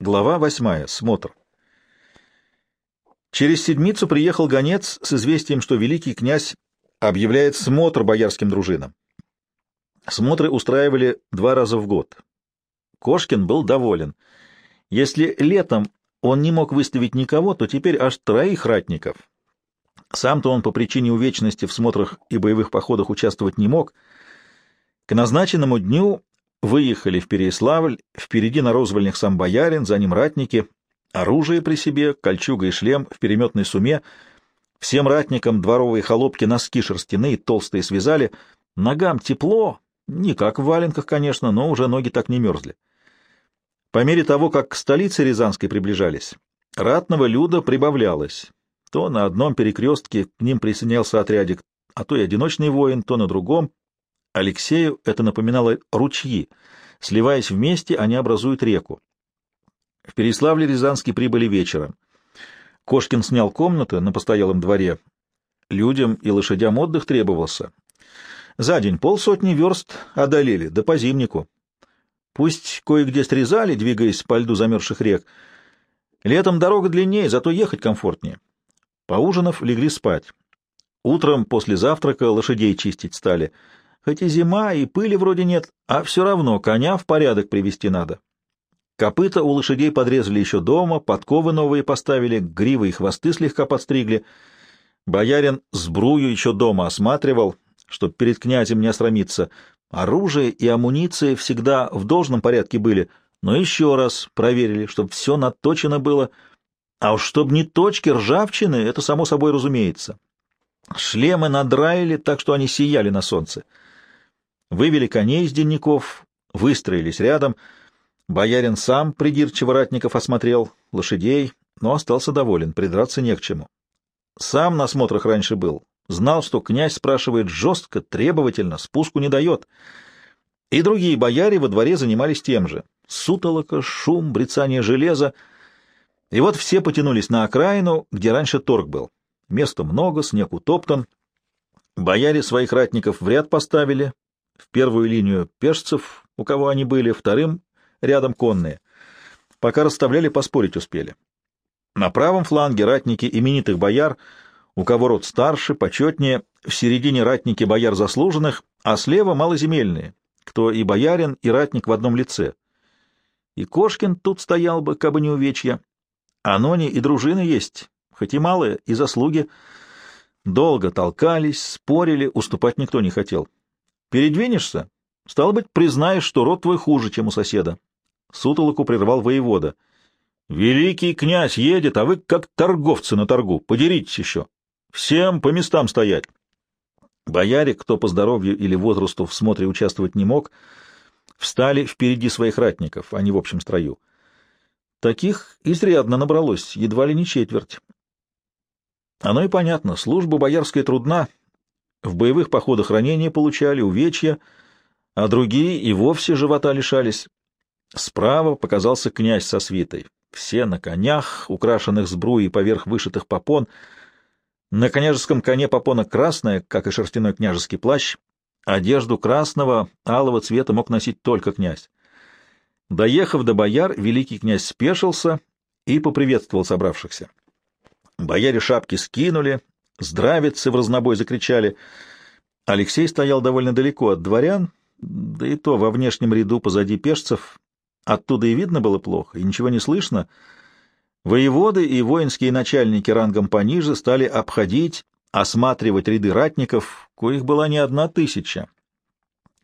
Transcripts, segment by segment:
Глава восьмая. Смотр. Через седмицу приехал гонец с известием, что великий князь объявляет смотр боярским дружинам. Смотры устраивали два раза в год. Кошкин был доволен. Если летом он не мог выставить никого, то теперь аж троих ратников. Сам-то он по причине увечности в смотрах и боевых походах участвовать не мог. К назначенному дню выехали в Переяславль, впереди на розвольнях сам боярин, за ним ратники, оружие при себе, кольчуга и шлем в переметной суме. Всем ратникам дворовые холопки носки шерстяные, толстые связали. Ногам тепло, не как в валенках, конечно, но уже ноги так не мерзли. По мере того, как к столице Рязанской приближались, ратного люда прибавлялось. То на одном перекрестке к ним присоединялся отрядик, а то и одиночный воин, то на другом — Алексею это напоминало ручьи. Сливаясь вместе, они образуют реку. В Переславле-Рязанский прибыли вечером. Кошкин снял комнаты на постоялом дворе. Людям и лошадям отдых требовался. За день полсотни верст одолели, да по зимнику. Пусть кое-где срезали, двигаясь по льду замерзших рек. Летом дорога длиннее, зато ехать комфортнее. Поужинав, легли спать. Утром после завтрака лошадей чистить стали — Хоть и зима, и пыли вроде нет, а все равно коня в порядок привести надо. Копыта у лошадей подрезали еще дома, подковы новые поставили, гривы и хвосты слегка подстригли. Боярин сбрую еще дома осматривал, чтоб перед князем не осрамиться. Оружие и амуниция всегда в должном порядке были, но еще раз проверили, чтобы все наточено было. А уж чтоб не точки ржавчины, это само собой разумеется. Шлемы надраили так, что они сияли на солнце вывели коней из денников, выстроились рядом. Боярин сам придирчиво ратников осмотрел, лошадей, но остался доволен, придраться не к чему. Сам на смотрах раньше был, знал, что князь спрашивает жестко, требовательно, спуску не дает. И другие бояре во дворе занимались тем же. Сутолока, шум, брецание железа. И вот все потянулись на окраину, где раньше торг был. Места много, снег утоптан. Бояре своих ратников в ряд поставили, в первую линию пешцев, у кого они были, вторым рядом конные. Пока расставляли, поспорить успели. На правом фланге ратники именитых бояр, у кого род старше, почетнее, в середине ратники бояр заслуженных, а слева малоземельные, кто и боярин, и ратник в одном лице. И Кошкин тут стоял бы, кабы не увечья. Анони и дружины есть, хоть и малые, и заслуги. Долго толкались, спорили, уступать никто не хотел. Передвинешься? Стало быть, признаешь, что род твой хуже, чем у соседа. Сутолоку прервал воевода. Великий князь едет, а вы как торговцы на торгу. Подеритесь еще. Всем по местам стоять. Бояре, кто по здоровью или возрасту в смотре участвовать не мог, встали впереди своих ратников, а не в общем строю. Таких изрядно набралось, едва ли не четверть. Оно и понятно, служба боярская трудна, в боевых походах ранения получали, увечья, а другие и вовсе живота лишались. Справа показался князь со свитой. Все на конях, украшенных сбруей поверх вышитых попон. На княжеском коне попона красная, как и шерстяной княжеский плащ. Одежду красного, алого цвета мог носить только князь. Доехав до бояр, великий князь спешился и поприветствовал собравшихся. Бояре шапки скинули, Здравицы в разнобой закричали. Алексей стоял довольно далеко от дворян, да и то во внешнем ряду позади пешцев. Оттуда и видно было плохо, и ничего не слышно. Воеводы и воинские начальники рангом пониже стали обходить, осматривать ряды ратников, коих была не одна тысяча.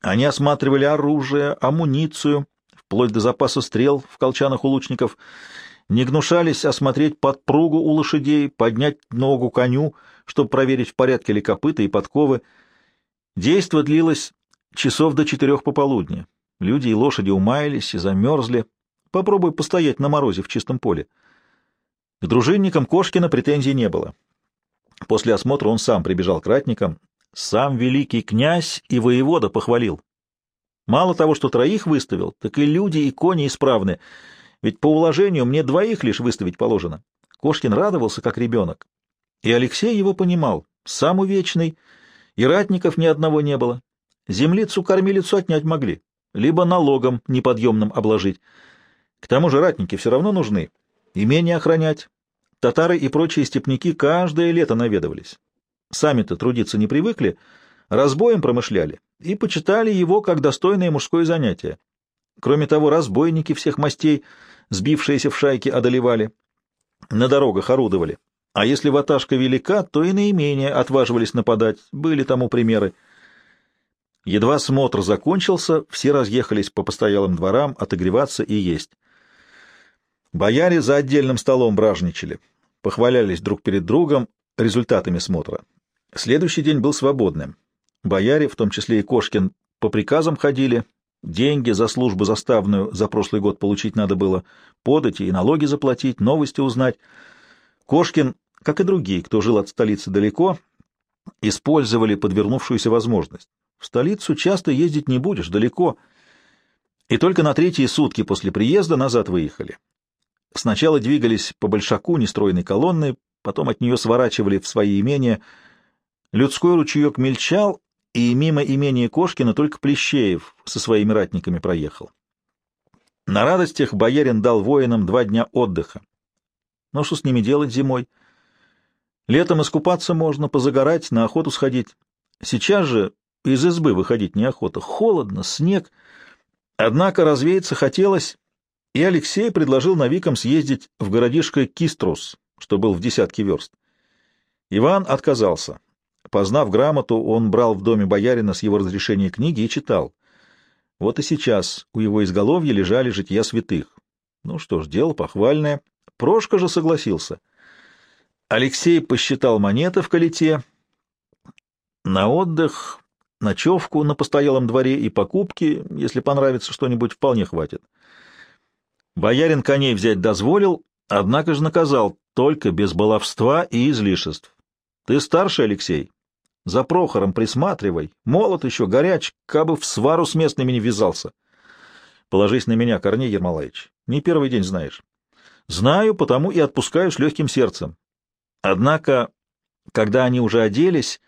Они осматривали оружие, амуницию, вплоть до запаса стрел в колчанах у лучников, не гнушались осмотреть подпругу у лошадей, поднять ногу коню, чтобы проверить, в порядке ли копыта и подковы. Действо длилось часов до четырех пополудни. Люди и лошади умаялись и замерзли. Попробуй постоять на морозе в чистом поле. К дружинникам Кошкина претензий не было. После осмотра он сам прибежал к ратникам. Сам великий князь и воевода похвалил. Мало того, что троих выставил, так и люди и кони исправны — ведь по уложению мне двоих лишь выставить положено. Кошкин радовался, как ребенок. И Алексей его понимал. Сам увечный, и ратников ни одного не было. Землицу-кормилицу отнять могли, либо налогом неподъемным обложить. К тому же ратники все равно нужны. Имение охранять. Татары и прочие степняки каждое лето наведывались. Сами-то трудиться не привыкли, разбоем промышляли и почитали его как достойное мужское занятие. Кроме того, разбойники всех мастей, сбившиеся в шайки, одолевали, на дорогах орудовали. А если ваташка велика, то и наименее отваживались нападать, были тому примеры. Едва смотр закончился, все разъехались по постоялым дворам отогреваться и есть. Бояре за отдельным столом бражничали, похвалялись друг перед другом результатами смотра. Следующий день был свободным. Бояре, в том числе и Кошкин, по приказам ходили, деньги за службу заставную за прошлый год получить надо было, подать и налоги заплатить, новости узнать. Кошкин, как и другие, кто жил от столицы далеко, использовали подвернувшуюся возможность. В столицу часто ездить не будешь, далеко. И только на третьи сутки после приезда назад выехали. Сначала двигались по большаку нестроенной колонной, потом от нее сворачивали в свои имения. Людской ручеек мельчал, и мимо имения Кошкина только Плещеев со своими ратниками проехал. На радостях боярин дал воинам два дня отдыха. Но что с ними делать зимой? Летом искупаться можно, позагорать, на охоту сходить. Сейчас же из избы выходить неохота. Холодно, снег. Однако развеяться хотелось, и Алексей предложил навикам съездить в городишко Киструс, что был в десятке верст. Иван отказался. Познав грамоту, он брал в доме боярина с его разрешения книги и читал. Вот и сейчас у его изголовья лежали жития святых. Ну что ж, дело похвальное. Прошка же согласился. Алексей посчитал монеты в колите. На отдых, ночевку на постоялом дворе и покупки, если понравится что-нибудь, вполне хватит. Боярин коней взять дозволил, однако же наказал только без баловства и излишеств. Ты старший, Алексей, за Прохором присматривай. Молод еще, горяч, кабы в свару с местными не ввязался. Положись на меня, Корней Ермолаевич. Не первый день знаешь. Знаю, потому и отпускаю с легким сердцем. Однако, когда они уже оделись,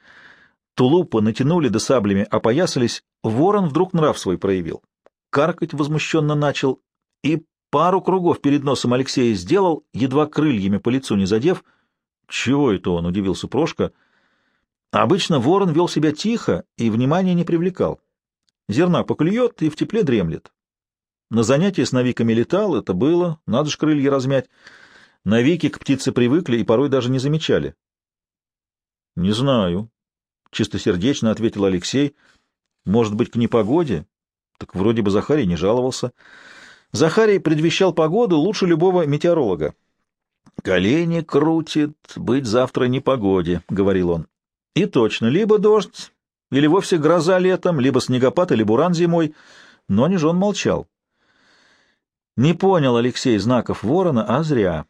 тулупы натянули да саблями опоясались, ворон вдруг нрав свой проявил. Каркать возмущенно начал и пару кругов перед носом Алексея сделал, едва крыльями по лицу не задев. — Чего это он? — удивился Прошка — Обычно ворон вел себя тихо и внимания не привлекал. Зерна поклюет и в тепле дремлет. На занятия с навиками летал, это было, надо ж крылья размять. Навики к птице привыкли и порой даже не замечали. — Не знаю, — чистосердечно ответил Алексей. — Может быть, к непогоде? Так вроде бы Захарий не жаловался. Захарий предвещал погоду лучше любого метеоролога. — Колени крутит, быть завтра непогоде, — говорил он. И точно, либо дождь, или вовсе гроза летом, либо снегопад или буран зимой, но не он молчал. Не понял Алексей знаков ворона, а зря.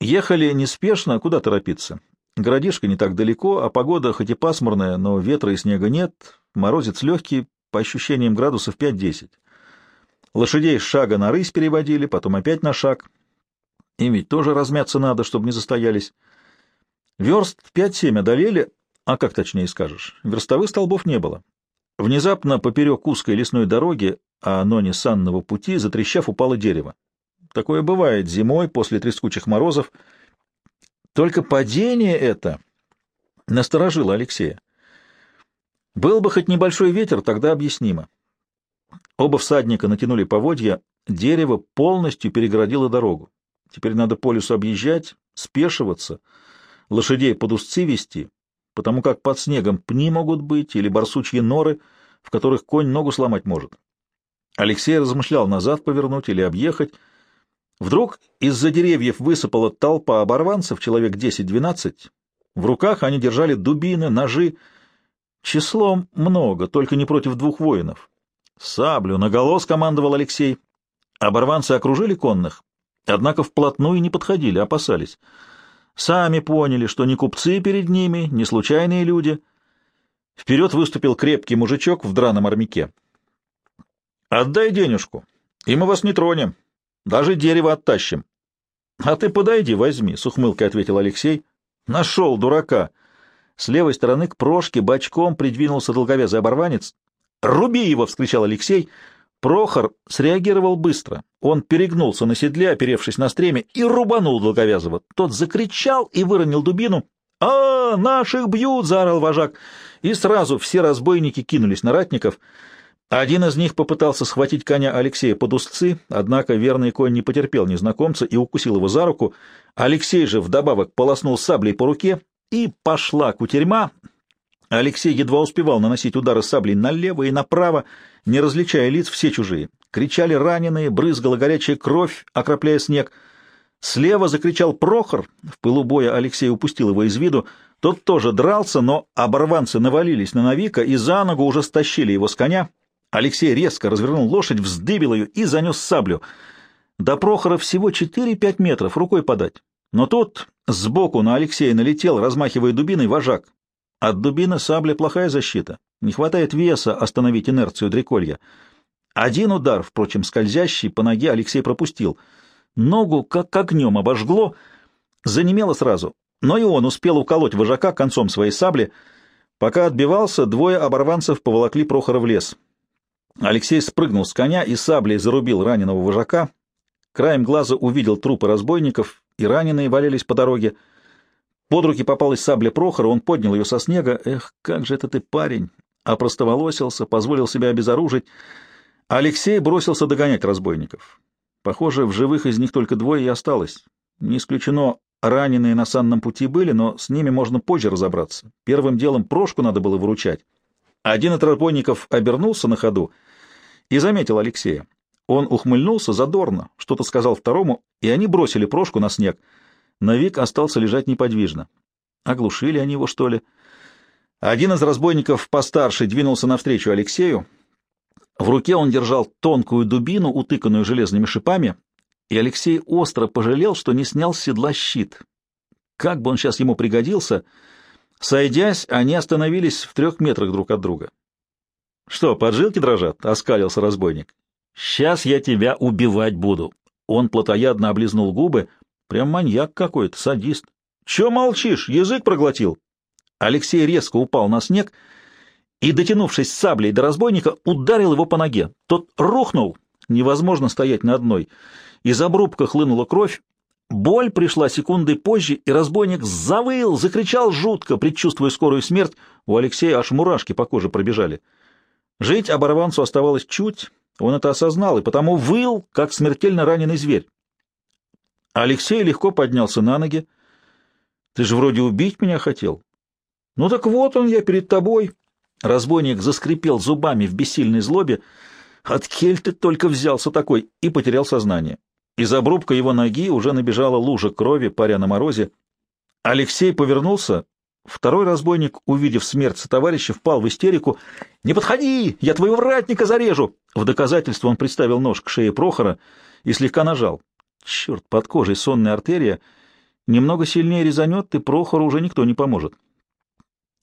Ехали неспешно, куда торопиться? Городишко не так далеко, а погода хоть и пасмурная, но ветра и снега нет, морозец легкий, по ощущениям градусов 5-10. Лошадей с шага на рысь переводили, потом опять на шаг. Им ведь тоже размяться надо, чтобы не застоялись. Верст пять-семь одолели, а как точнее скажешь, верстовых столбов не было. Внезапно поперек узкой лесной дороги, а но не санного пути, затрещав, упало дерево. Такое бывает зимой после трескучих морозов. Только падение это насторожило Алексея. Был бы хоть небольшой ветер, тогда объяснимо. Оба всадника натянули поводья, дерево полностью перегородило дорогу. Теперь надо по лесу объезжать, спешиваться — лошадей под узцы вести, потому как под снегом пни могут быть или барсучьи норы, в которых конь ногу сломать может. Алексей размышлял назад повернуть или объехать. Вдруг из-за деревьев высыпала толпа оборванцев, человек 10-12. В руках они держали дубины, ножи. Числом много, только не против двух воинов. «Саблю наголо!» — скомандовал Алексей. Оборванцы окружили конных, однако вплотную не подходили, опасались — Сами поняли, что не купцы перед ними, не случайные люди. Вперед выступил крепкий мужичок в драном армяке. «Отдай денежку, и мы вас не тронем, даже дерево оттащим». «А ты подойди, возьми», — с ухмылкой ответил Алексей. «Нашел дурака». С левой стороны к прошке бочком придвинулся долговязый оборванец. «Руби его!» — вскричал Алексей. Прохор среагировал быстро. Он перегнулся на седле, оперевшись на стреме, и рубанул Долговязова. Тот закричал и выронил дубину. «А, наших бьют!» — заорал вожак. И сразу все разбойники кинулись на ратников. Один из них попытался схватить коня Алексея под узцы, однако верный конь не потерпел незнакомца и укусил его за руку. Алексей же вдобавок полоснул саблей по руке, и пошла кутерьма. Алексей едва успевал наносить удары саблей налево и направо, не различая лиц все чужие. Кричали раненые, брызгала горячая кровь, окропляя снег. Слева закричал Прохор. В пылу боя Алексей упустил его из виду. Тот тоже дрался, но оборванцы навалились на Навика и за ногу уже стащили его с коня. Алексей резко развернул лошадь, вздыбил ее и занес саблю. До Прохора всего 4-5 метров, рукой подать. Но тут сбоку на Алексея налетел, размахивая дубиной, вожак. От дубины сабля плохая защита. Не хватает веса остановить инерцию дреколья. Один удар, впрочем, скользящий, по ноге Алексей пропустил. Ногу как огнем обожгло, занемело сразу. Но и он успел уколоть вожака концом своей сабли. Пока отбивался, двое оборванцев поволокли Прохора в лес. Алексей спрыгнул с коня и саблей зарубил раненого вожака. Краем глаза увидел трупы разбойников, и раненые валялись по дороге. Под руки попалась сабля Прохора, он поднял ее со снега. «Эх, как же это ты, парень!» Опростоволосился, позволил себя обезоружить. Алексей бросился догонять разбойников. Похоже, в живых из них только двое и осталось. Не исключено, раненые на санном пути были, но с ними можно позже разобраться. Первым делом Прошку надо было выручать. Один из разбойников обернулся на ходу и заметил Алексея. Он ухмыльнулся задорно, что-то сказал второму, и они бросили Прошку на снег — Навик остался лежать неподвижно. Оглушили они его, что ли? Один из разбойников постарше двинулся навстречу Алексею. В руке он держал тонкую дубину, утыканную железными шипами, и Алексей остро пожалел, что не снял с седла щит. Как бы он сейчас ему пригодился... Сойдясь, они остановились в трех метрах друг от друга. — Что, поджилки дрожат? — оскалился разбойник. — Сейчас я тебя убивать буду. Он плотоядно облизнул губы — Прям маньяк какой-то, садист. Че молчишь? Язык проглотил. Алексей резко упал на снег и, дотянувшись саблей до разбойника, ударил его по ноге. Тот рухнул. Невозможно стоять на одной. Из обрубка хлынула кровь. Боль пришла секунды позже, и разбойник завыл, закричал жутко, предчувствуя скорую смерть. У Алексея аж мурашки по коже пробежали. Жить оборванцу оставалось чуть, он это осознал, и потому выл, как смертельно раненый зверь. Алексей легко поднялся на ноги. «Ты же вроде убить меня хотел». «Ну так вот он я перед тобой». Разбойник заскрипел зубами в бессильной злобе. «От кель ты только взялся такой!» и потерял сознание. Из обрубка его ноги уже набежала лужа крови, паря на морозе. Алексей повернулся. Второй разбойник, увидев смерть товарища, впал в истерику. «Не подходи! Я твоего вратника зарежу!» В доказательство он приставил нож к шее Прохора и слегка нажал. Черт, под кожей сонная артерия. Немного сильнее резанет, и Прохору уже никто не поможет.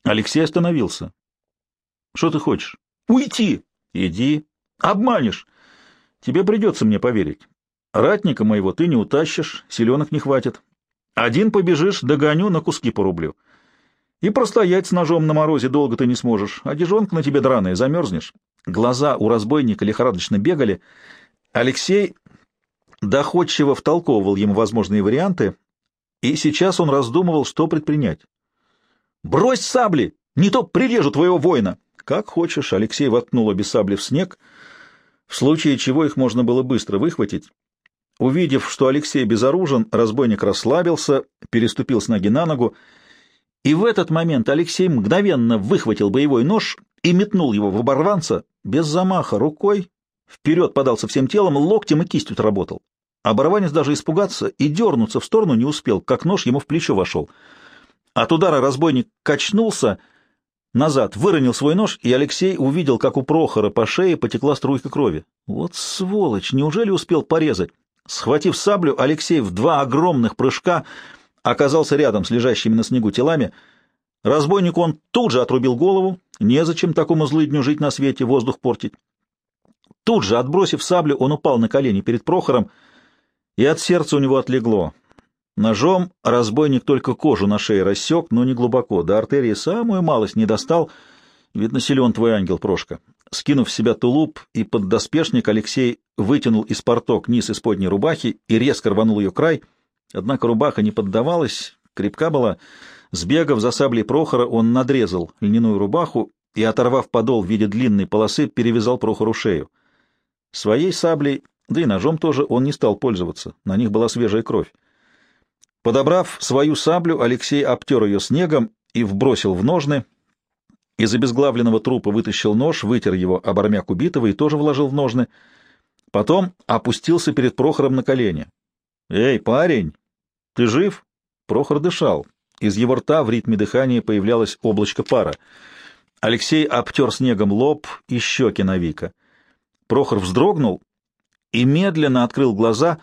Алексей остановился. — Что ты хочешь? — Уйти! — Иди. — Обманешь. Тебе придется мне поверить. Ратника моего ты не утащишь, селенок не хватит. Один побежишь, догоню, на куски порублю. И простоять с ножом на морозе долго ты не сможешь. Одежонка на тебе драная, замерзнешь. Глаза у разбойника лихорадочно бегали. Алексей доходчиво втолковывал ему возможные варианты, и сейчас он раздумывал, что предпринять. «Брось сабли! Не то прирежу твоего воина!» «Как хочешь», — Алексей воткнул обе сабли в снег, в случае чего их можно было быстро выхватить. Увидев, что Алексей безоружен, разбойник расслабился, переступил с ноги на ногу, и в этот момент Алексей мгновенно выхватил боевой нож и метнул его в оборванца без замаха рукой, Вперед подался всем телом, локтем и кистью отработал. Оборванец даже испугаться и дернуться в сторону не успел, как нож ему в плечо вошел. От удара разбойник качнулся назад, выронил свой нож, и Алексей увидел, как у Прохора по шее потекла струйка крови. Вот сволочь, неужели успел порезать? Схватив саблю, Алексей в два огромных прыжка оказался рядом с лежащими на снегу телами. Разбойнику он тут же отрубил голову, незачем такому злыдню жить на свете, воздух портить. Тут же, отбросив саблю, он упал на колени перед Прохором, и от сердца у него отлегло. Ножом разбойник только кожу на шее рассек, но не глубоко, до артерии самую малость не достал. Видно, силен твой ангел, Прошка. Скинув с себя тулуп и поддоспешник, Алексей вытянул из порток низ исподней рубахи и резко рванул ее край. Однако рубаха не поддавалась, крепка была. Сбегав за саблей Прохора, он надрезал льняную рубаху и, оторвав подол в виде длинной полосы, перевязал Прохору шею. Своей саблей, да и ножом тоже, он не стал пользоваться, на них была свежая кровь. Подобрав свою саблю, Алексей обтер ее снегом и вбросил в ножны. Из обезглавленного трупа вытащил нож, вытер его об армяк убитого и тоже вложил в ножны. Потом опустился перед Прохором на колени. «Эй, парень, ты жив?» Прохор дышал. Из его рта в ритме дыхания появлялось облачко пара. Алексей обтер снегом лоб и щеки Навика. Прохор вздрогнул и медленно открыл глаза.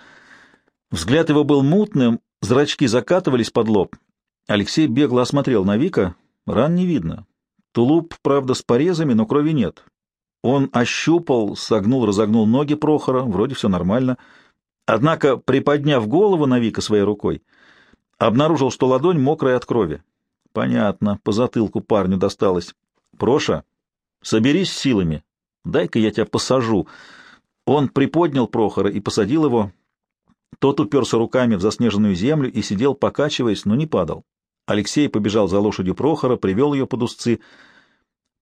Взгляд его был мутным, зрачки закатывались под лоб. Алексей бегло осмотрел Навика. Ран не видно. Тулуп, правда, с порезами, но крови нет. Он ощупал, согнул, разогнул ноги Прохора, вроде все нормально. Однако, приподняв голову Навика своей рукой, обнаружил, что ладонь мокрая от крови. Понятно, по затылку парню досталось. Проша, соберись силами. Дай-ка я тебя посажу. Он приподнял Прохора и посадил его. Тот уперся руками в заснеженную землю и сидел, покачиваясь, но не падал. Алексей побежал за лошадью Прохора, привел ее под узцы.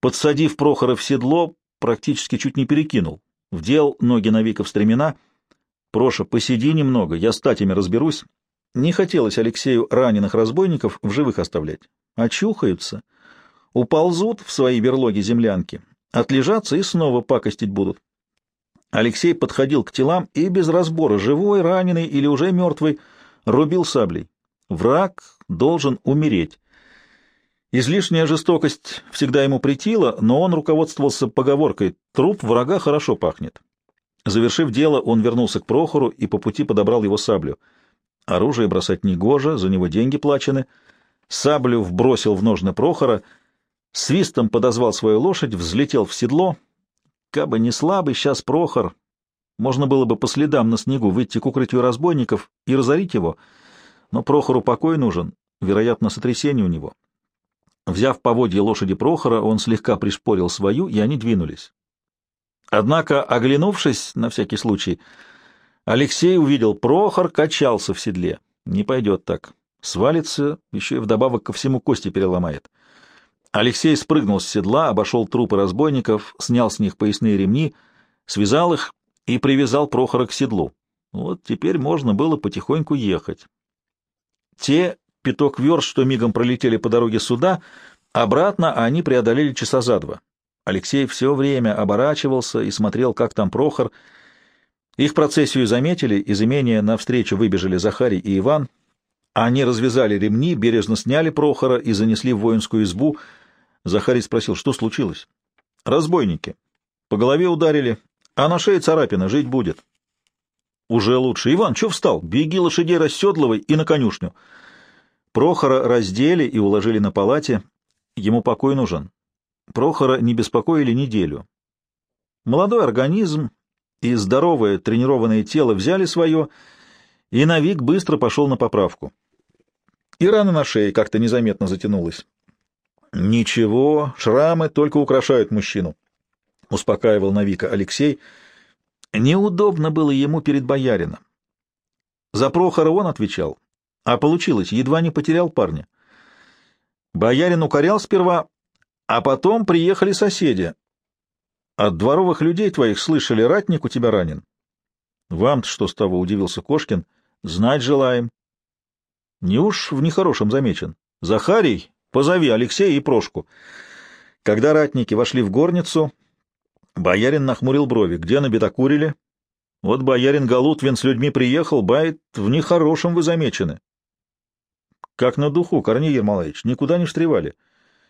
Подсадив Прохора в седло, практически чуть не перекинул. Вдел ноги Навика в стремена. «Проша, посиди немного, я с татями разберусь». Не хотелось Алексею раненых разбойников в живых оставлять. Очухаются, уползут в свои берлоги землянки, отлежатся и снова пакостить будут. Алексей подходил к телам и без разбора, живой, раненый или уже мертвый, рубил саблей. Враг должен умереть. Излишняя жестокость всегда ему претила, но он руководствовался поговоркой «труп врага хорошо пахнет». Завершив дело, он вернулся к Прохору и по пути подобрал его саблю — Оружие бросать негоже, за него деньги плачены. Саблю вбросил в ножны Прохора, свистом подозвал свою лошадь, взлетел в седло. Кабы не слабый, сейчас Прохор. Можно было бы по следам на снегу выйти к укрытию разбойников и разорить его, но Прохору покой нужен, вероятно, сотрясение у него. Взяв поводье лошади Прохора, он слегка пришпорил свою, и они двинулись. Однако, оглянувшись на всякий случай, Алексей увидел, Прохор качался в седле. Не пойдет так. Свалится, еще и вдобавок ко всему кости переломает. Алексей спрыгнул с седла, обошел трупы разбойников, снял с них поясные ремни, связал их и привязал Прохора к седлу. Вот теперь можно было потихоньку ехать. Те пяток верст, что мигом пролетели по дороге сюда, обратно они преодолели часа за два. Алексей все время оборачивался и смотрел, как там Прохор — их процессию заметили, из имения навстречу выбежали Захарий и Иван. Они развязали ремни, бережно сняли Прохора и занесли в воинскую избу. Захарий спросил, что случилось. «Разбойники. По голове ударили, а на шее царапина, жить будет». «Уже лучше. Иван, что встал? Беги лошадей расседлывай и на конюшню». Прохора раздели и уложили на палате. Ему покой нужен. Прохора не беспокоили неделю. Молодой организм, и здоровое тренированное тело взяли свое, и Навик быстро пошел на поправку. И рана на шее как-то незаметно затянулась. «Ничего, шрамы только украшают мужчину», — успокаивал Навика Алексей. Неудобно было ему перед боярином. За Прохора он отвечал, а получилось, едва не потерял парня. Боярин укорял сперва, а потом приехали соседи, от дворовых людей твоих слышали, ратник у тебя ранен. Вам-то что с того, — удивился Кошкин. Знать желаем. Не уж в нехорошем замечен. Захарий, позови Алексея и Прошку. Когда ратники вошли в горницу, боярин нахмурил брови. Где набедокурили? Вот боярин Галутвин с людьми приехал, бает, в нехорошем вы замечены. Как на духу, Корней Ермолаевич, никуда не встревали.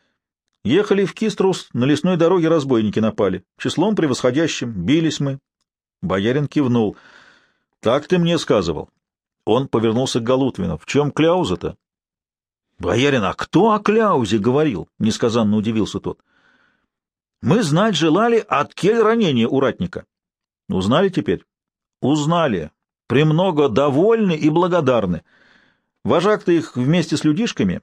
— Ехали в Киструс, на лесной дороге разбойники напали. Числом превосходящим, бились мы. Боярин кивнул. — Так ты мне сказывал. Он повернулся к Галутвину. — В чем кляуза-то? — Боярин, а кто о кляузе говорил? — несказанно удивился тот. — Мы знать желали, от кель ранения у ратника. — Узнали теперь? — Узнали. Премного довольны и благодарны. Вожак-то их вместе с людишками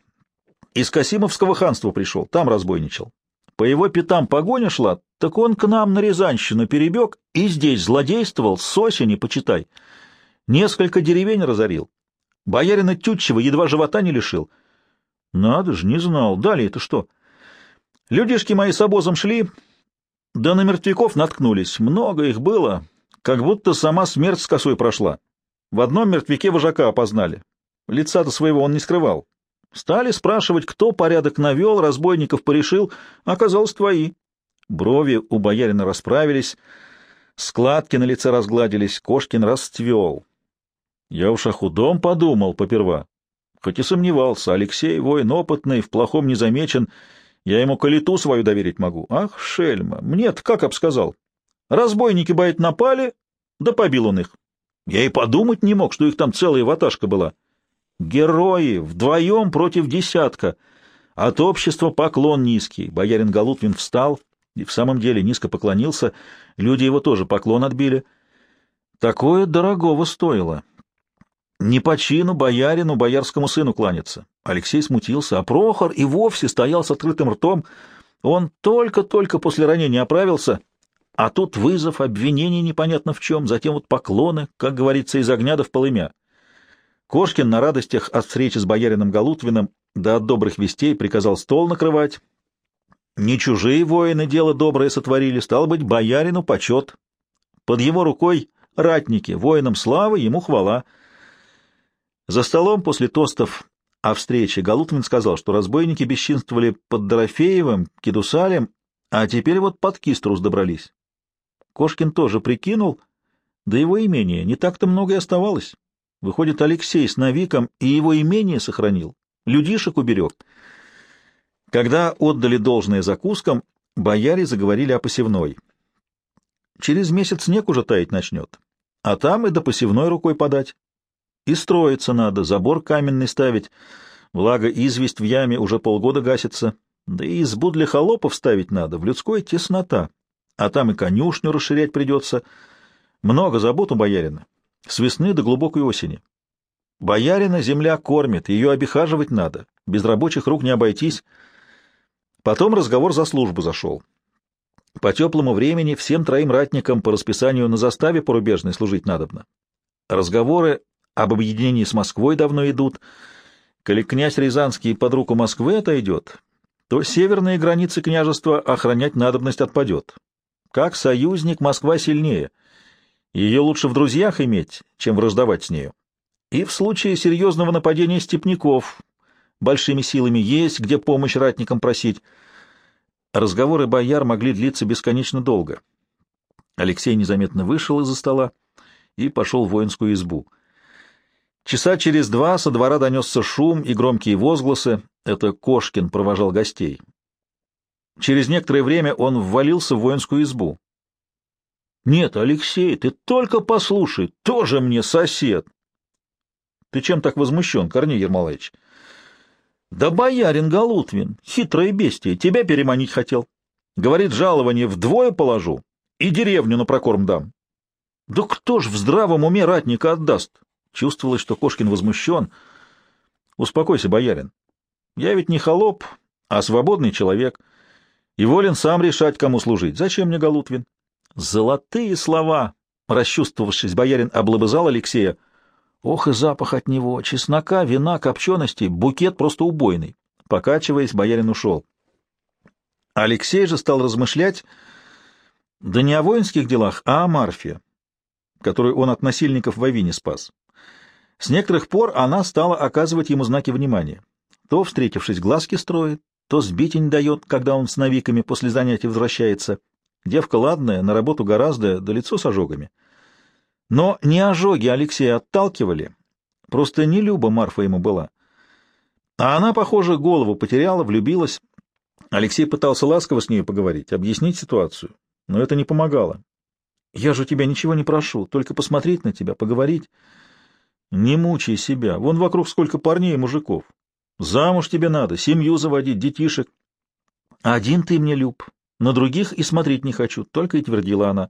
из Касимовского ханства пришел, там разбойничал. по его пятам погоня шла, так он к нам на Рязанщину перебег и здесь злодействовал с осени, почитай. Несколько деревень разорил. Боярина Тютчева едва живота не лишил. Надо же, не знал. Далее это что? Людишки мои с обозом шли, да на мертвяков наткнулись. Много их было, как будто сама смерть с косой прошла. В одном мертвяке вожака опознали. Лица-то своего он не скрывал. Стали спрашивать, кто порядок навел, разбойников порешил. Оказалось, твои. Брови у боярина расправились, складки на лице разгладились, Кошкин расцвел. Я уж о худом подумал поперва. Хоть и сомневался, Алексей воин опытный, в плохом не замечен, я ему калиту свою доверить могу. Ах, шельма, мне-то как обсказал. Разбойники, бает, напали, да побил он их. Я и подумать не мог, что их там целая ваташка была. Герои, вдвоем против десятка. От общества поклон низкий. Боярин Галутвин встал и в самом деле низко поклонился. Люди его тоже поклон отбили. Такое дорогого стоило. Не по чину боярину, боярскому сыну кланяться. Алексей смутился, а Прохор и вовсе стоял с открытым ртом. Он только-только после ранения оправился, а тут вызов, обвинение непонятно в чем, затем вот поклоны, как говорится, из огня до в полымя. Кошкин на радостях от встречи с боярином Галутвиным да от добрых вестей приказал стол накрывать. Не чужие воины дело доброе сотворили, стало быть, боярину почет. Под его рукой ратники, воинам славы, ему хвала. За столом после тостов о встрече Галутвин сказал, что разбойники бесчинствовали под Дорофеевым, Кедусалем, а теперь вот под Киструс добрались. Кошкин тоже прикинул, да его имение не так-то много и оставалось. Выходит, Алексей с Навиком и его имение сохранил, людишек уберег. Когда отдали должное закускам, бояре заговорили о посевной. Через месяц снег уже таять начнет, а там и до посевной рукой подать. И строиться надо, забор каменный ставить, благо известь в яме уже полгода гасится, да и избу для холопов ставить надо, в людской теснота, а там и конюшню расширять придется. Много забот у боярина, с весны до глубокой осени. Боярина земля кормит, ее обихаживать надо, без рабочих рук не обойтись. Потом разговор за службу зашел. По теплому времени всем троим ратникам по расписанию на заставе порубежной служить надобно. Разговоры об объединении с Москвой давно идут. Коли князь Рязанский под руку Москвы отойдет, то северные границы княжества охранять надобность отпадет. Как союзник Москва сильнее — ее лучше в друзьях иметь, чем враждовать с нею. И в случае серьезного нападения степняков большими силами есть, где помощь ратникам просить. Разговоры бояр могли длиться бесконечно долго. Алексей незаметно вышел из-за стола и пошел в воинскую избу. Часа через два со двора донесся шум и громкие возгласы. Это Кошкин провожал гостей. Через некоторое время он ввалился в воинскую избу. Нет, Алексей, ты только послушай, тоже мне сосед. Ты чем так возмущен, Корней Ермолаевич? Да боярин Галутвин, хитрое бестие, тебя переманить хотел. Говорит, жалование вдвое положу и деревню на прокорм дам. Да кто ж в здравом уме ратника отдаст? Чувствовалось, что Кошкин возмущен. Успокойся, боярин. Я ведь не холоп, а свободный человек, и волен сам решать, кому служить. Зачем мне Галутвин? Золотые слова! Расчувствовавшись, боярин облобызал Алексея. Ох и запах от него! Чеснока, вина, копчености, букет просто убойный. Покачиваясь, боярин ушел. Алексей же стал размышлять, да не о воинских делах, а о Марфе, которую он от насильников в Авине спас. С некоторых пор она стала оказывать ему знаки внимания. То, встретившись, глазки строит, то сбитень дает, когда он с навиками после занятий возвращается — Девка ладная, на работу гораздо, да лицо с ожогами. Но не ожоги Алексея отталкивали, просто не Люба Марфа ему была. А она, похоже, голову потеряла, влюбилась. Алексей пытался ласково с ней поговорить, объяснить ситуацию, но это не помогало. «Я же тебя ничего не прошу, только посмотреть на тебя, поговорить. Не мучай себя, вон вокруг сколько парней и мужиков. Замуж тебе надо, семью заводить, детишек. Один ты мне, Люб, на других и смотреть не хочу, только и твердила она.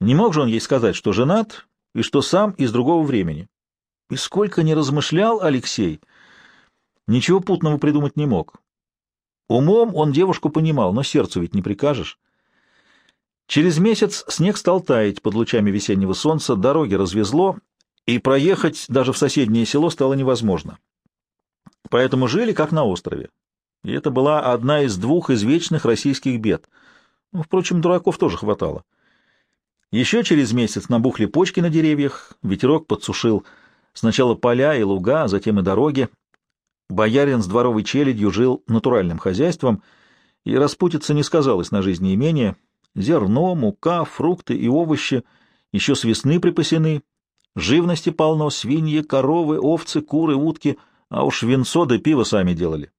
Не мог же он ей сказать, что женат и что сам из другого времени. И сколько не размышлял Алексей, ничего путного придумать не мог. Умом он девушку понимал, но сердцу ведь не прикажешь. Через месяц снег стал таять под лучами весеннего солнца, дороги развезло, и проехать даже в соседнее село стало невозможно. Поэтому жили как на острове. И это была одна из двух извечных российских бед. Ну, впрочем, дураков тоже хватало. Еще через месяц набухли почки на деревьях, ветерок подсушил сначала поля и луга, а затем и дороги. Боярин с дворовой челядью жил натуральным хозяйством, и распутиться не сказалось на жизни имения. Зерно, мука, фрукты и овощи еще с весны припасены. Живности полно, свиньи, коровы, овцы, куры, утки, а уж винцо да пиво сами делали.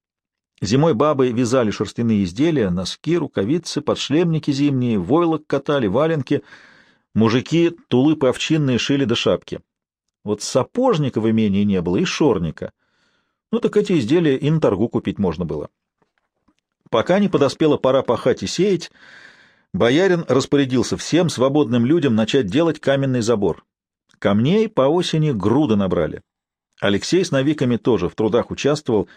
Зимой бабы вязали шерстяные изделия, носки, рукавицы, подшлемники зимние, войлок катали, валенки. Мужики тулупы овчинные шили до шапки. Вот сапожника в имении не было и шорника. Ну так эти изделия и на торгу купить можно было. Пока не подоспела пора пахать и сеять, боярин распорядился всем свободным людям начать делать каменный забор. Камней по осени груды набрали. Алексей с навиками тоже в трудах участвовал,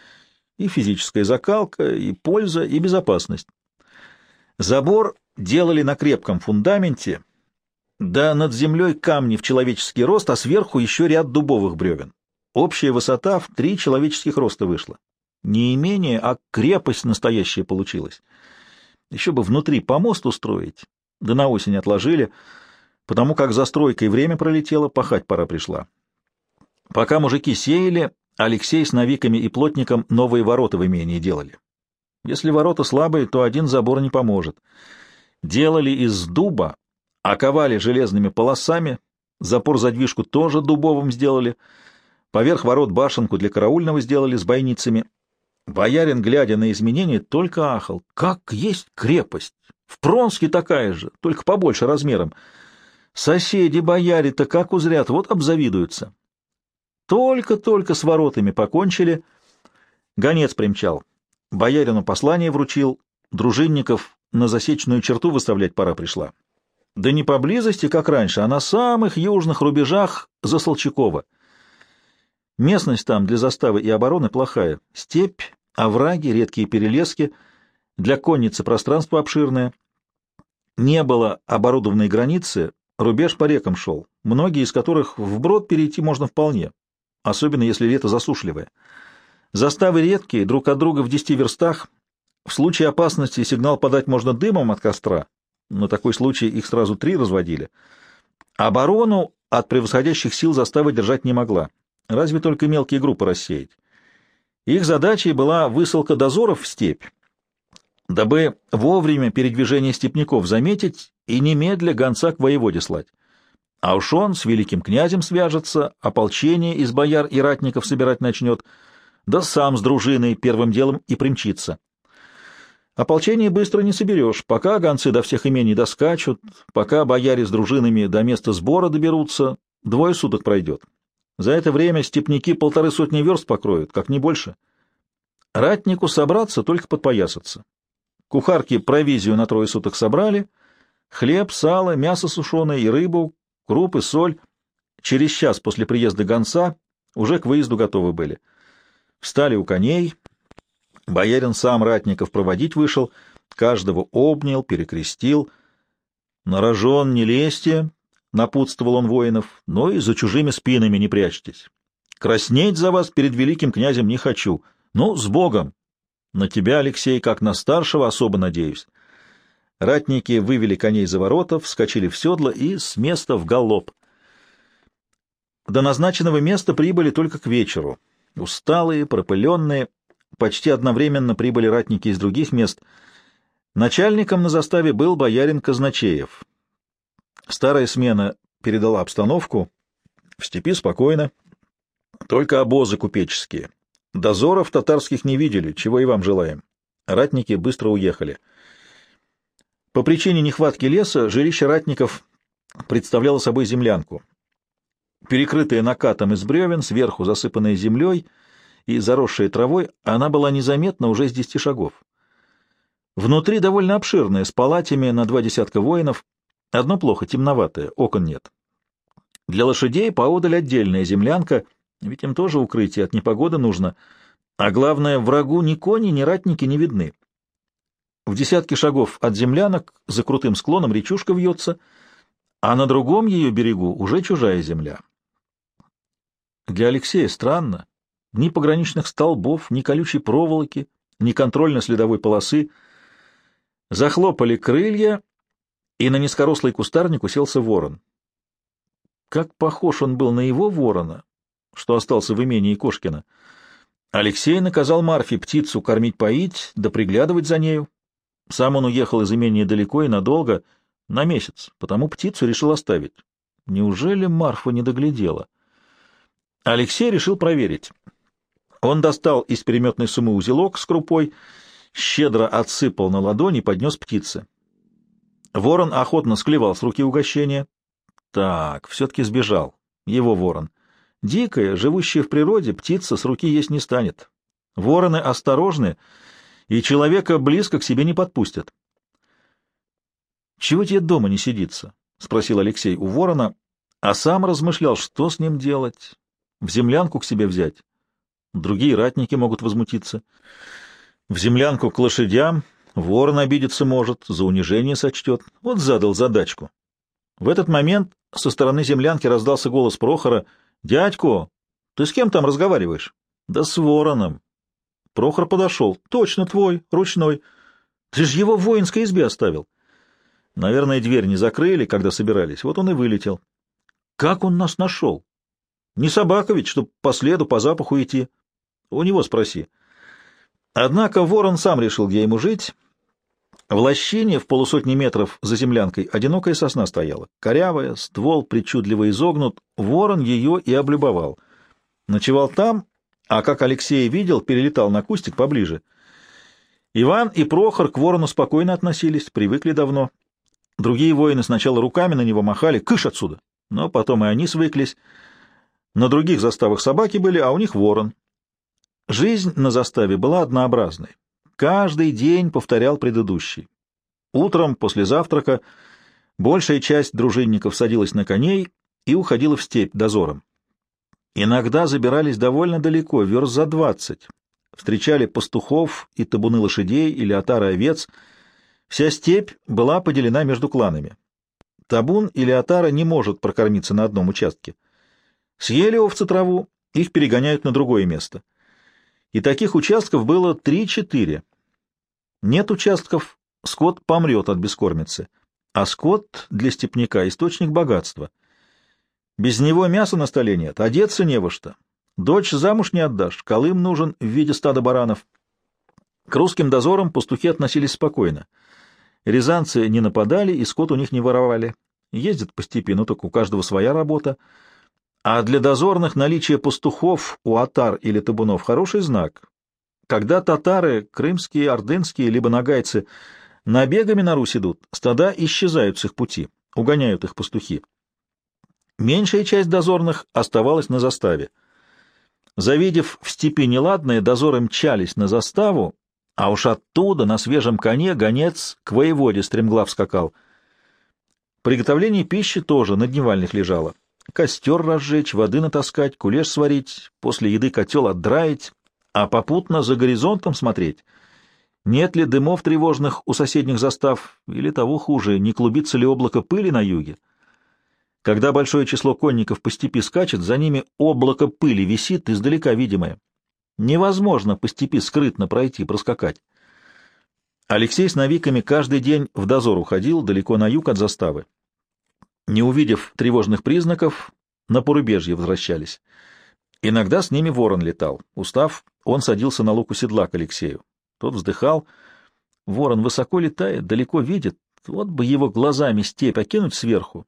и физическая закалка, и польза, и безопасность. Забор делали на крепком фундаменте, да над землей камни в человеческий рост, а сверху еще ряд дубовых бревен. Общая высота в три человеческих роста вышла. Не имение, а крепость настоящая получилась. Еще бы внутри помост устроить, да на осень отложили, потому как за стройкой время пролетело, пахать пора пришла. Пока мужики сеяли, Алексей с навиками и плотником новые ворота в имении делали. Если ворота слабые, то один забор не поможет. Делали из дуба, оковали железными полосами, запор-задвижку тоже дубовым сделали, поверх ворот башенку для караульного сделали с бойницами. Боярин, глядя на изменения, только ахал. Как есть крепость! В Пронске такая же, только побольше размером. Соседи бояре-то как узрят, вот обзавидуются. Только-только с воротами покончили. Гонец примчал. Боярину послание вручил. Дружинников на засечную черту выставлять пора пришла. Да не поблизости, как раньше, а на самых южных рубежах за Солчакова. Местность там для заставы и обороны плохая. Степь, овраги, редкие перелески. Для конницы пространство обширное. Не было оборудованной границы, рубеж по рекам шел, многие из которых вброд перейти можно вполне особенно если лето засушливое. Заставы редкие, друг от друга в десяти верстах. В случае опасности сигнал подать можно дымом от костра. На такой случай их сразу три разводили. Оборону от превосходящих сил заставы держать не могла, разве только мелкие группы рассеять. Их задачей была высылка дозоров в степь, дабы вовремя передвижение степняков заметить и немедля гонца к воеводе слать. А уж он с великим князем свяжется, ополчение из бояр и ратников собирать начнет, да сам с дружиной первым делом и примчится. Ополчение быстро не соберешь, пока гонцы до всех имений доскачут, пока бояре с дружинами до места сбора доберутся, двое суток пройдет. За это время степняки полторы сотни верст покроют, как не больше. Ратнику собраться, только подпоясаться. Кухарки провизию на трое суток собрали, хлеб, сало, мясо сушеное и рыбу, крупы, соль. Через час после приезда гонца уже к выезду готовы были. Встали у коней. Боярин сам ратников проводить вышел, каждого обнял, перекрестил. На рожон не лезьте, — напутствовал он воинов, — но и за чужими спинами не прячьтесь. Краснеть за вас перед великим князем не хочу. Ну, с Богом! На тебя, Алексей, как на старшего, особо надеюсь. Ратники вывели коней за ворота, вскочили в седло и с места в галоп. До назначенного места прибыли только к вечеру. Усталые, пропыленные, почти одновременно прибыли ратники из других мест. Начальником на заставе был боярин Казначеев. Старая смена передала обстановку. В степи спокойно. Только обозы купеческие. Дозоров татарских не видели, чего и вам желаем. Ратники быстро уехали. По причине нехватки леса жилище ратников представляло собой землянку. Перекрытая накатом из бревен, сверху засыпанная землей и заросшая травой, она была незаметна уже с десяти шагов. Внутри довольно обширная, с палатями на два десятка воинов. Одно плохо, темноватое, окон нет. Для лошадей поодаль отдельная землянка, ведь им тоже укрытие от непогоды нужно. А главное, врагу ни кони, ни ратники не видны. В десятке шагов от землянок за крутым склоном речушка вьется, а на другом ее берегу уже чужая земля. Для Алексея странно. Ни пограничных столбов, ни колючей проволоки, ни контрольно-следовой полосы. Захлопали крылья, и на низкорослый кустарник уселся ворон. Как похож он был на его ворона, что остался в имении Кошкина. Алексей наказал Марфе птицу кормить-поить, да приглядывать за нею. Сам он уехал из имения далеко и надолго, на месяц, потому птицу решил оставить. Неужели Марфа не доглядела? Алексей решил проверить. Он достал из переметной суммы узелок с крупой, щедро отсыпал на ладони и поднес птице. Ворон охотно склевал с руки угощение. Так, все-таки сбежал. Его ворон. Дикая, живущая в природе, птица с руки есть не станет. Вороны осторожны, и человека близко к себе не подпустят. — Чего тебе дома не сидится? — спросил Алексей у ворона, а сам размышлял, что с ним делать. В землянку к себе взять. Другие ратники могут возмутиться. В землянку к лошадям ворон обидеться может, за унижение сочтет. Вот задал задачку. В этот момент со стороны землянки раздался голос Прохора. «Дядько, ты с кем там разговариваешь?» «Да с вороном». Прохор подошел. «Точно твой, ручной. Ты же его в воинской избе оставил». Наверное, дверь не закрыли, когда собирались. Вот он и вылетел. «Как он нас нашел?» «Не собака ведь, чтоб по следу, по запаху идти». «У него спроси». Однако ворон сам решил, где ему жить, в лощине в полусотни метров за землянкой одинокая сосна стояла. Корявая, ствол причудливо изогнут, ворон ее и облюбовал. Ночевал там, а, как Алексей видел, перелетал на кустик поближе. Иван и Прохор к ворону спокойно относились, привыкли давно. Другие воины сначала руками на него махали, кыш отсюда, но потом и они свыклись. На других заставах собаки были, а у них ворон. Жизнь на заставе была однообразной. Каждый день повторял предыдущий. Утром, после завтрака, большая часть дружинников садилась на коней и уходила в степь дозором. Иногда забирались довольно далеко, верст за двадцать. Встречали пастухов и табуны лошадей или отары овец. Вся степь была поделена между кланами. Табун или отара не может прокормиться на одном участке. Съели овцы траву, их перегоняют на другое место — и таких участков было 3-4. Нет участков, скот помрет от бескормицы, а скот для степняка — источник богатства. Без него мяса на столе нет, одеться не во что. Дочь замуж не отдашь, колым нужен в виде стада баранов. К русским дозорам пастухи относились спокойно. Рязанцы не нападали, и скот у них не воровали. Ездят по степи, но только у каждого своя работа — а для дозорных наличие пастухов у атар или табунов — хороший знак. Когда татары, крымские, ордынские, либо нагайцы, набегами на Русь идут, стада исчезают с их пути, угоняют их пастухи. Меньшая часть дозорных оставалась на заставе. Завидев в степи неладное, дозоры мчались на заставу, а уж оттуда на свежем коне гонец к воеводе стремглав скакал. Приготовление пищи тоже на дневальных лежало костер разжечь, воды натаскать, кулеш сварить, после еды котел отдраить, а попутно за горизонтом смотреть. Нет ли дымов тревожных у соседних застав, или того хуже, не клубится ли облако пыли на юге? Когда большое число конников по степи скачет, за ними облако пыли висит, издалека видимое. Невозможно по степи скрытно пройти, проскакать. Алексей с навиками каждый день в дозор уходил далеко на юг от заставы. Не увидев тревожных признаков, на порубежье возвращались. Иногда с ними ворон летал. Устав, он садился на луку седла к Алексею. Тот вздыхал. Ворон высоко летает, далеко видит. Вот бы его глазами степь окинуть сверху.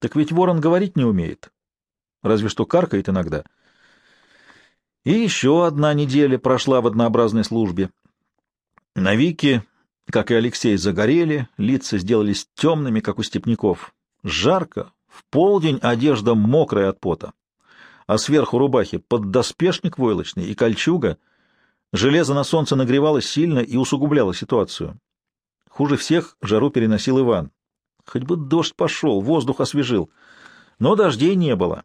Так ведь ворон говорить не умеет. Разве что каркает иногда. И еще одна неделя прошла в однообразной службе. Навики, как и Алексей, загорели, лица сделались темными, как у степняков. Жарко, в полдень одежда мокрая от пота, а сверху рубахи поддоспешник войлочный и кольчуга. Железо на солнце нагревалось сильно и усугубляло ситуацию. Хуже всех жару переносил Иван. Хоть бы дождь пошел, воздух освежил. Но дождей не было.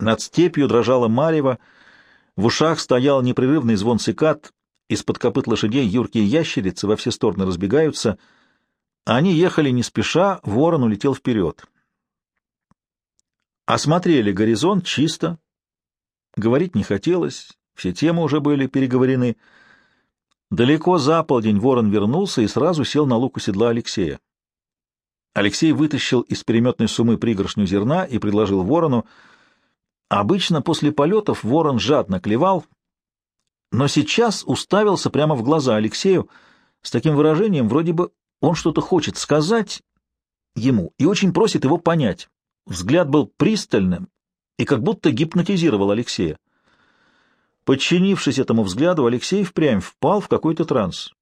Над степью дрожала марево, в ушах стоял непрерывный звон цикад, Из-под копыт лошадей юркие ящерицы во все стороны разбегаются. Они ехали не спеша, ворон улетел вперед. Осмотрели горизонт чисто. Говорить не хотелось, все темы уже были переговорены. Далеко за полдень ворон вернулся и сразу сел на луку седла Алексея. Алексей вытащил из переметной сумы пригоршню зерна и предложил ворону. Обычно после полетов ворон жадно клевал, но сейчас уставился прямо в глаза Алексею с таким выражением, вроде бы он что-то хочет сказать ему и очень просит его понять. Взгляд был пристальным и как будто гипнотизировал Алексея. Подчинившись этому взгляду, Алексей впрямь впал в какой-то транс.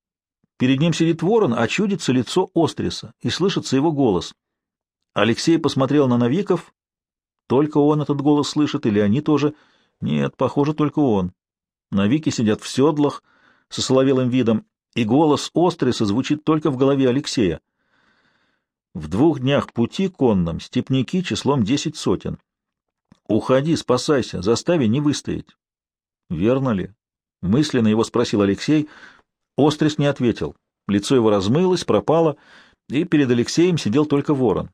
Перед ним сидит ворон, а чудится лицо Остриса, и слышится его голос. Алексей посмотрел на Новиков. Только он этот голос слышит, или они тоже? Нет, похоже, только он. Навики сидят в седлах со соловелым видом, и голос Остриса звучит только в голове Алексея. В двух днях пути конным степняки числом десять сотен. Уходи, спасайся, застави не выстоять. Верно ли? Мысленно его спросил Алексей. Острис не ответил. Лицо его размылось, пропало, и перед Алексеем сидел только ворон.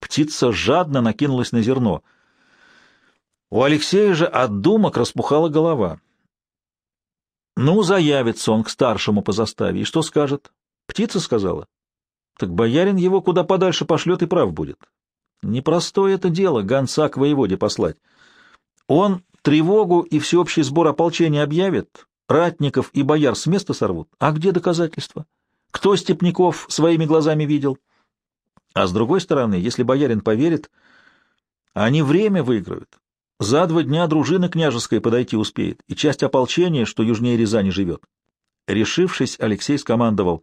Птица жадно накинулась на зерно. У Алексея же от думок распухала голова. Ну, заявится он к старшему по заставе, и что скажет? Птица сказала. Так боярин его куда подальше пошлет и прав будет. Непростое это дело гонца к воеводе послать. Он тревогу и всеобщий сбор ополчения объявит, ратников и бояр с места сорвут. А где доказательства? Кто Степняков своими глазами видел? А с другой стороны, если боярин поверит, они время выиграют. За два дня дружина княжеская подойти успеет, и часть ополчения, что южнее Рязани живет. Решившись, Алексей скомандовал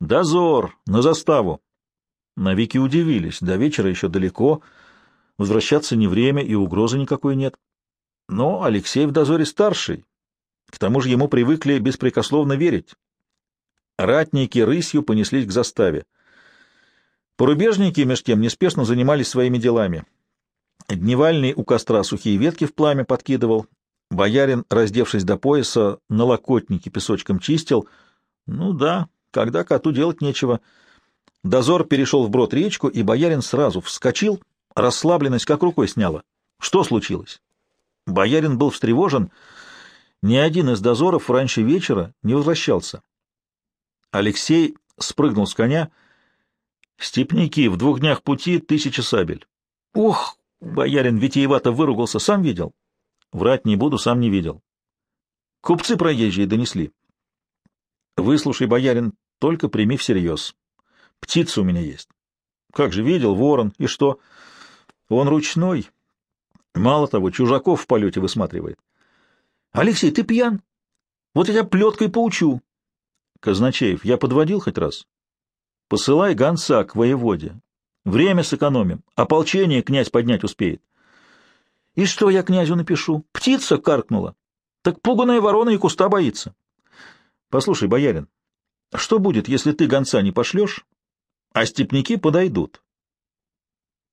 «Дозор! На заставу!» Навики удивились, до вечера еще далеко, возвращаться не время и угрозы никакой нет. Но Алексей в дозоре старший, к тому же ему привыкли беспрекословно верить. Ратники рысью понеслись к заставе. Порубежники, меж тем, неспешно занимались своими делами. Дневальный у костра сухие ветки в пламя подкидывал. Боярин, раздевшись до пояса, на локотнике песочком чистил. Ну да, когда коту делать нечего. Дозор перешел в брод речку, и боярин сразу вскочил, расслабленность как рукой сняла. Что случилось? Боярин был встревожен, ни один из дозоров раньше вечера не возвращался. Алексей спрыгнул с коня. Степники, в двух днях пути тысяча сабель. Ох, боярин витиевато выругался, сам видел. Врать не буду, сам не видел. Купцы проезжие донесли. Выслушай, боярин, только прими всерьез. Птица у меня есть. Как же видел, ворон, и что? Он ручной. Мало того, чужаков в полете высматривает. Алексей, ты пьян? Вот я тебя плеткой поучу. Казначеев, я подводил хоть раз? Посылай гонца к воеводе. Время сэкономим. Ополчение князь поднять успеет. И что я князю напишу? Птица каркнула. Так пуганая ворона и куста боится. Послушай, боярин, что будет, если ты гонца не пошлешь, а степняки подойдут?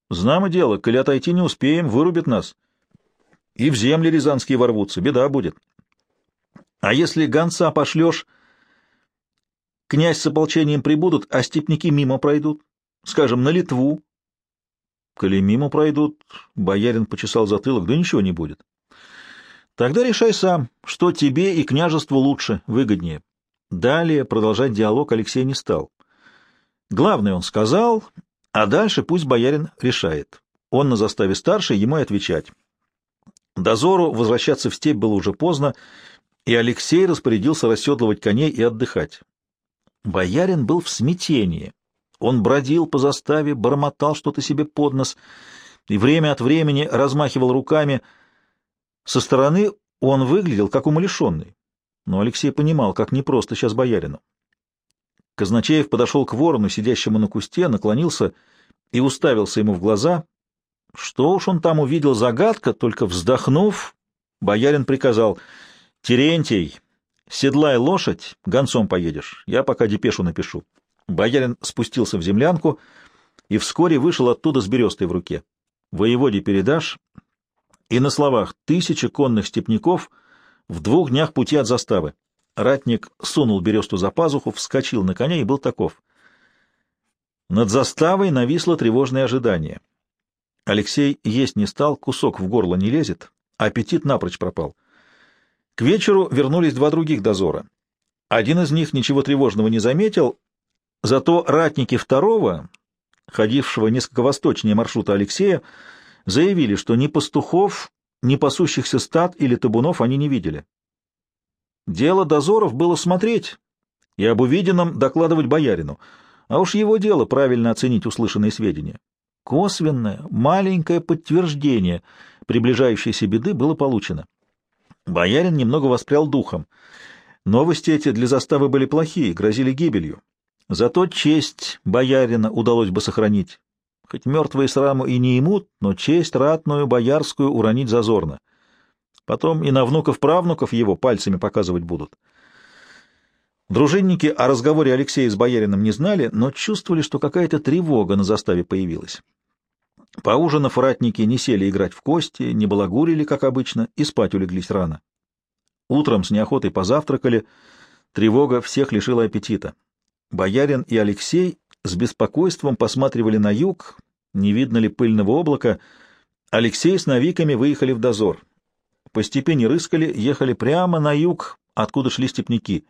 Знамо дело, коли отойти не успеем, вырубят нас и в земли рязанские ворвутся, беда будет. А если гонца пошлешь, князь с ополчением прибудут, а степники мимо пройдут, скажем, на Литву. Коли мимо пройдут, боярин почесал затылок, да ничего не будет. Тогда решай сам, что тебе и княжеству лучше, выгоднее. Далее продолжать диалог Алексей не стал. Главное он сказал, а дальше пусть боярин решает. Он на заставе старший, ему и отвечать. Дозору возвращаться в степь было уже поздно, и Алексей распорядился расседлывать коней и отдыхать. Боярин был в смятении. Он бродил по заставе, бормотал что-то себе под нос и время от времени размахивал руками. Со стороны он выглядел как умалишенный, но Алексей понимал, как непросто сейчас боярину. Казначеев подошел к ворону, сидящему на кусте, наклонился и уставился ему в глаза, что уж он там увидел загадка, только вздохнув, боярин приказал «Терентий, седлай лошадь, гонцом поедешь, я пока депешу напишу». Боярин спустился в землянку и вскоре вышел оттуда с берестой в руке. «Воеводе передашь?» И на словах «тысяча конных степняков в двух днях пути от заставы». Ратник сунул бересту за пазуху, вскочил на коня и был таков. Над заставой нависло тревожное ожидание. Алексей есть не стал, кусок в горло не лезет, аппетит напрочь пропал. К вечеру вернулись два других дозора. Один из них ничего тревожного не заметил, зато ратники второго, ходившего несколько восточнее маршрута Алексея, заявили, что ни пастухов, ни пасущихся стад или табунов они не видели. Дело дозоров было смотреть и об увиденном докладывать боярину, а уж его дело правильно оценить услышанные сведения. Косвенное, маленькое подтверждение приближающейся беды было получено. Боярин немного воспрял духом. Новости эти для заставы были плохие, грозили гибелью. Зато честь боярина удалось бы сохранить. Хоть мертвые сраму и не имут, но честь ратную боярскую уронить зазорно. Потом и на внуков-правнуков его пальцами показывать будут. Дружинники о разговоре Алексея с боярином не знали, но чувствовали, что какая-то тревога на заставе появилась. Поужинав, ратники не сели играть в кости, не балагурили, как обычно, и спать улеглись рано. Утром с неохотой позавтракали, тревога всех лишила аппетита. Боярин и Алексей с беспокойством посматривали на юг, не видно ли пыльного облака. Алексей с навиками выехали в дозор. По степени рыскали, ехали прямо на юг, откуда шли степняки.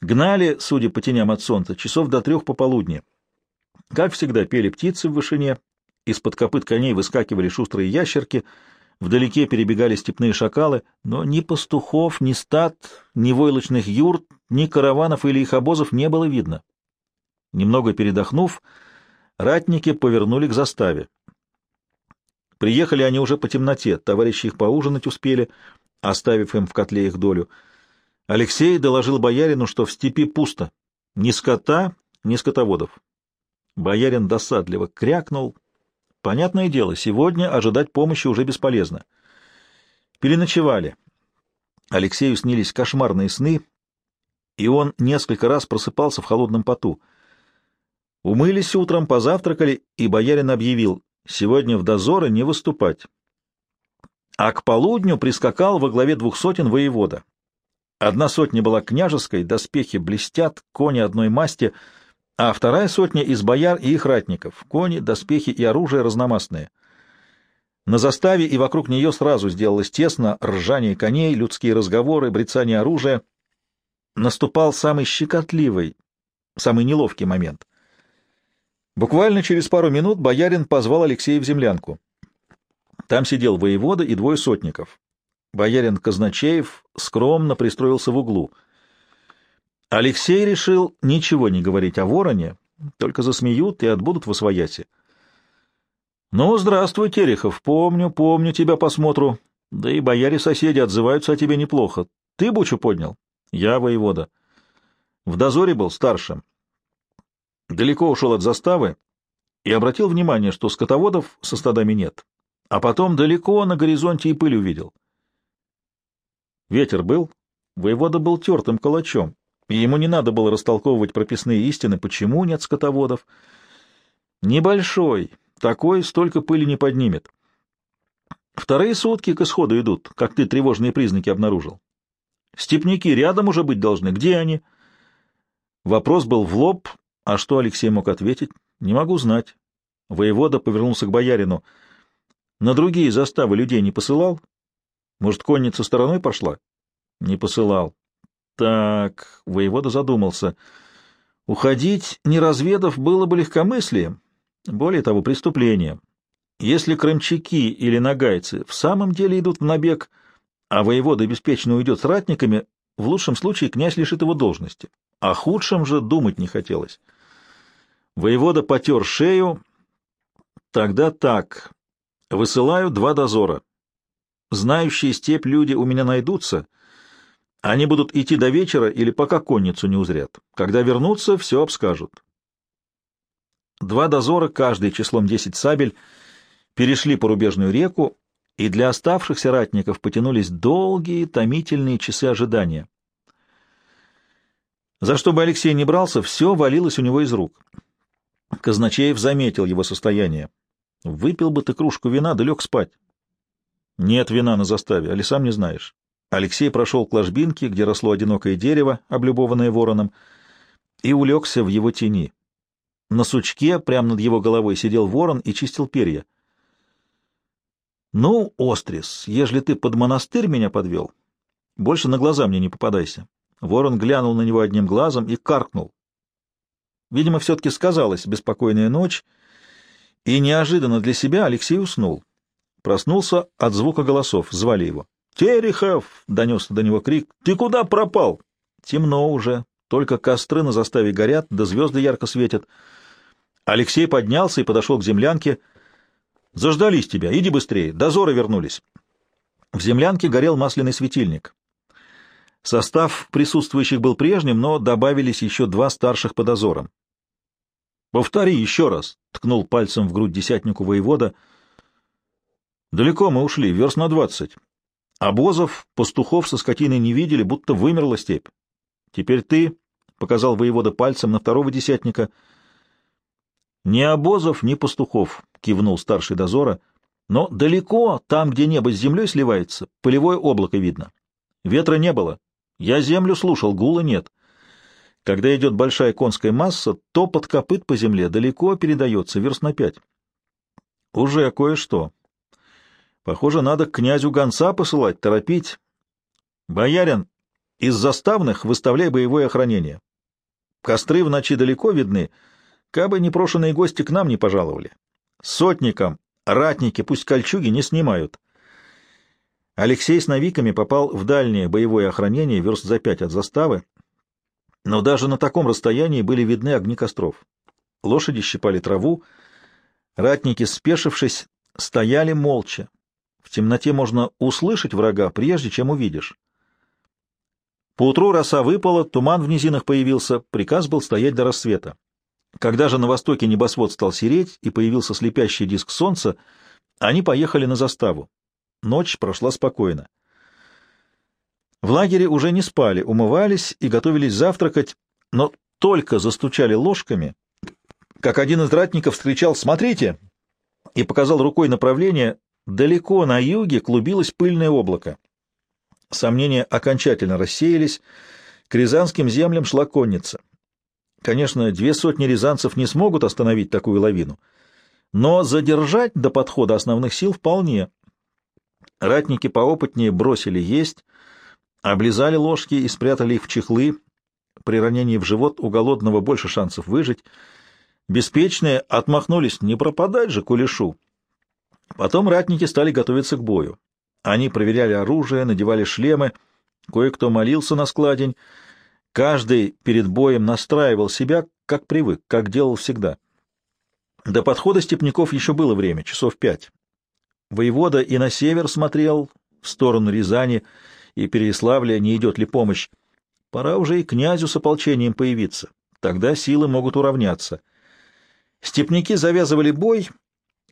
Гнали, судя по теням от солнца, часов до трех пополудни. Как всегда, пели птицы в вышине, из-под копыт коней выскакивали шустрые ящерки, вдалеке перебегали степные шакалы, но ни пастухов, ни стад, ни войлочных юрт, ни караванов или их обозов не было видно. Немного передохнув, ратники повернули к заставе. Приехали они уже по темноте, товарищи их поужинать успели, оставив им в котле их долю. Алексей доложил боярину, что в степи пусто, ни скота, ни скотоводов. Боярин досадливо крякнул, Понятное дело, сегодня ожидать помощи уже бесполезно. Переночевали. Алексею снились кошмарные сны, и он несколько раз просыпался в холодном поту. Умылись утром, позавтракали, и боярин объявил, сегодня в дозоры не выступать. А к полудню прискакал во главе двух сотен воевода. Одна сотня была княжеской, доспехи блестят, кони одной масти — а вторая сотня из бояр и их ратников, кони, доспехи и оружие разномастные. На заставе и вокруг нее сразу сделалось тесно ржание коней, людские разговоры, брецание оружия. Наступал самый щекотливый, самый неловкий момент. Буквально через пару минут боярин позвал Алексея в землянку. Там сидел воевода и двое сотников. Боярин Казначеев скромно пристроился в углу — Алексей решил ничего не говорить о вороне, только засмеют и отбудут в освояси. — Ну, здравствуй, Терехов, помню, помню тебя посмотру. Да и бояре-соседи отзываются о тебе неплохо. Ты бучу поднял? — Я воевода. В дозоре был старшим. Далеко ушел от заставы и обратил внимание, что скотоводов со стадами нет. А потом далеко на горизонте и пыль увидел. Ветер был, воевода был тертым калачом и ему не надо было растолковывать прописные истины, почему нет скотоводов. Небольшой, такой столько пыли не поднимет. Вторые сутки к исходу идут, как ты тревожные признаки обнаружил. Степники рядом уже быть должны. Где они? Вопрос был в лоб, а что Алексей мог ответить? Не могу знать. Воевода повернулся к боярину. На другие заставы людей не посылал? Может, конница стороной пошла? Не посылал. Так, воевода задумался. Уходить, не разведав, было бы легкомыслием, более того, преступлением. Если крымчаки или нагайцы в самом деле идут в набег, а воевода беспечно уйдет с ратниками, в лучшем случае князь лишит его должности, а худшем же думать не хотелось. Воевода потер шею. Тогда так. Высылаю два дозора. Знающие степь люди у меня найдутся — они будут идти до вечера или пока конницу не узрят. Когда вернутся, все обскажут. Два дозора, каждый числом десять сабель, перешли порубежную реку, и для оставшихся ратников потянулись долгие, томительные часы ожидания. За что бы Алексей не брался, все валилось у него из рук. Казначеев заметил его состояние. Выпил бы ты кружку вина, да лег спать. Нет вина на заставе, али сам не знаешь. Алексей прошел к ложбинке, где росло одинокое дерево, облюбованное вороном, и улегся в его тени. На сучке, прямо над его головой, сидел ворон и чистил перья. — Ну, Острис, ежели ты под монастырь меня подвел, больше на глаза мне не попадайся. Ворон глянул на него одним глазом и каркнул. Видимо, все-таки сказалась беспокойная ночь, и неожиданно для себя Алексей уснул. Проснулся от звука голосов, звали его. «Терехов!» — донесся до него крик. «Ты куда пропал?» «Темно уже, только костры на заставе горят, да звезды ярко светят». Алексей поднялся и подошел к землянке. «Заждались тебя, иди быстрее, дозоры вернулись». В землянке горел масляный светильник. Состав присутствующих был прежним, но добавились еще два старших по дозорам. «Повтори еще раз», — ткнул пальцем в грудь десятнику воевода. «Далеко мы ушли, верст на двадцать. Обозов, пастухов со скотиной не видели, будто вымерла степь. Теперь ты, — показал воевода пальцем на второго десятника, — ни обозов, ни пастухов, — кивнул старший дозора, — но далеко, там, где небо с землей сливается, полевое облако видно. Ветра не было. Я землю слушал, гула нет. Когда идет большая конская масса, то под копыт по земле далеко передается, верст на пять. Уже кое-что. Похоже, надо к князю гонца посылать, торопить. Боярин, из заставных выставляй боевое охранение. Костры в ночи далеко видны, кабы непрошенные гости к нам не пожаловали. Сотникам ратники пусть кольчуги не снимают. Алексей с навиками попал в дальнее боевое охранение верст за пять от заставы, но даже на таком расстоянии были видны огни костров. Лошади щипали траву, ратники, спешившись, стояли молча, в темноте можно услышать врага, прежде чем увидишь. Поутру роса выпала, туман в низинах появился, приказ был стоять до рассвета. Когда же на востоке небосвод стал сереть и появился слепящий диск солнца, они поехали на заставу. Ночь прошла спокойно. В лагере уже не спали, умывались и готовились завтракать, но только застучали ложками, как один из ратников встречал «Смотрите!» и показал рукой направление, Далеко на юге клубилось пыльное облако. Сомнения окончательно рассеялись, к рязанским землям шла конница. Конечно, две сотни рязанцев не смогут остановить такую лавину, но задержать до подхода основных сил вполне. Ратники поопытнее бросили есть, облизали ложки и спрятали их в чехлы. При ранении в живот у голодного больше шансов выжить. Беспечные отмахнулись, не пропадать же кулешу. Потом ратники стали готовиться к бою. Они проверяли оружие, надевали шлемы, кое-кто молился на складень. Каждый перед боем настраивал себя, как привык, как делал всегда. До подхода степняков еще было время, часов пять. Воевода и на север смотрел, в сторону Рязани и Переяславля, не идет ли помощь. Пора уже и князю с ополчением появиться, тогда силы могут уравняться. Степняки завязывали бой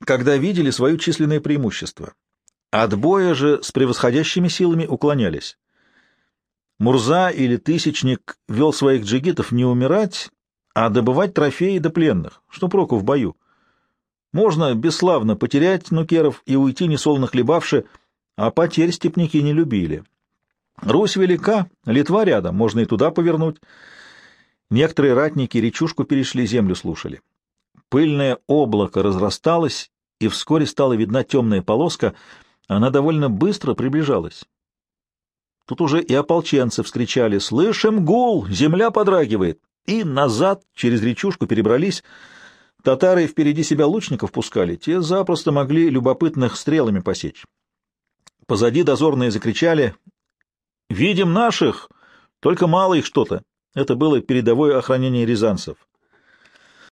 когда видели свое численное преимущество. От боя же с превосходящими силами уклонялись. Мурза или Тысячник вел своих джигитов не умирать, а добывать трофеи до пленных, что проку в бою. Можно бесславно потерять нукеров и уйти несолно хлебавши, а потерь степники не любили. Русь велика, Литва рядом, можно и туда повернуть. Некоторые ратники речушку перешли, землю слушали. Пыльное облако разрасталось, и вскоре стала видна темная полоска, она довольно быстро приближалась. Тут уже и ополченцы вскричали «Слышим гул! Земля подрагивает!» И назад через речушку перебрались. Татары впереди себя лучников пускали, те запросто могли любопытных стрелами посечь. Позади дозорные закричали «Видим наших! Только мало их что-то!» Это было передовое охранение рязанцев.